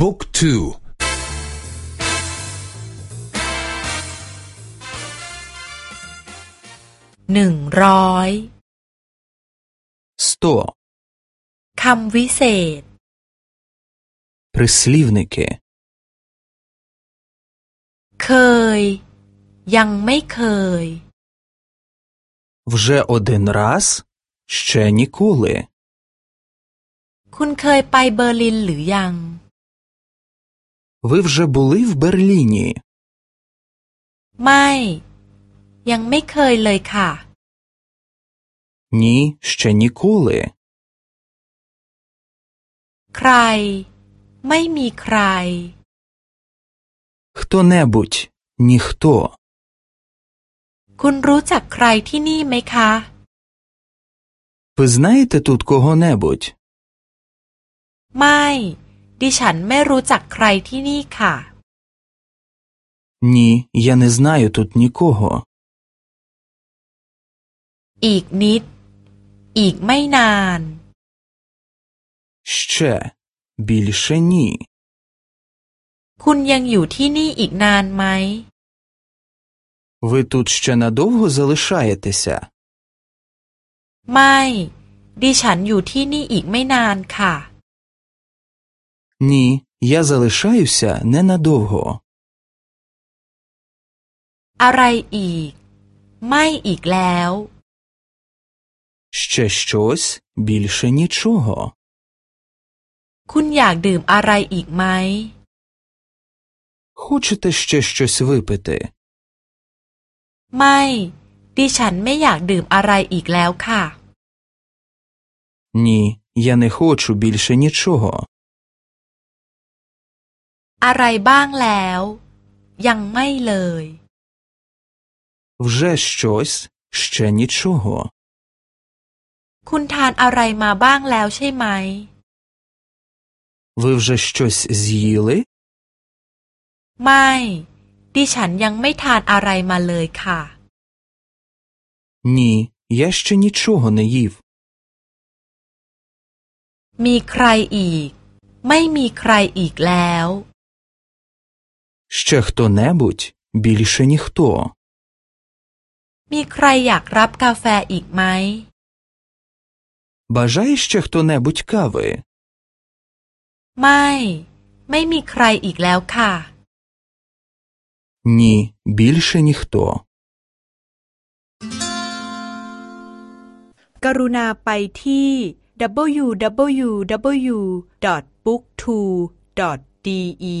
บุ๊กทูหนึ่งร้อยสตัวคำวิเศษ прислівники เคย ยังไม่เคย вже один раз ще ніколи คุณเคยไปเบอร์ลินหรือยัง Ви вже були в Берліні ไม่ ยังไม่เคยเลยค่ะ Ні, ще ніколи ใคร ไม่มีใคร Хто-небудь ніхто คุณรู้จักใครที่นี่ไหมคะ Ви знаєте тут кого-небудь ไม่ ดิฉันไม่รู้จักใครที่นี่ค่ะ Ні, я не знаю тут нікого อีกนิด อีกไม่นาน Ще більше ні คุณยังอยู่ที่นี่อีกนานไหม Ви тут ще надовго залишаєтеся ไม่ ดิฉันอยู่ที่นี่อีกไม่นานค่ะ Ні, я залишаюся ненадовго อะไรอีก ไม่อีกแล้ว Ще щось більше нічого คุณอยากดื่มอะไรอีกไหม Хочете ще щось випити ไม่ ดิฉันไม่อยากดื่มอะไรอีกแล้วค่ะ Ні, я не хочу більше нічого อะไรบ้างแล้ว ยังไม่เลย Вже щось ще нічого คุณทานอะไรมาบ้างแล้วใช่ไหม Ви вже щось з'їли ไม่ ดิฉันยังไม่ทานอะไรมาเลยค่ะ Ні, я ще нічого не їв มีใครอีก ไม่มีใครอีกแล้ว Ще хто-небудь більше ніхто มีใครอยากรับกาแฟอีกไหม Бажає ще хто-небудь кави ไม่ ไม่มีใครอีกแล้วค่ะ Ні, більше ніхто กรุณาไปที่ www.booktwo.de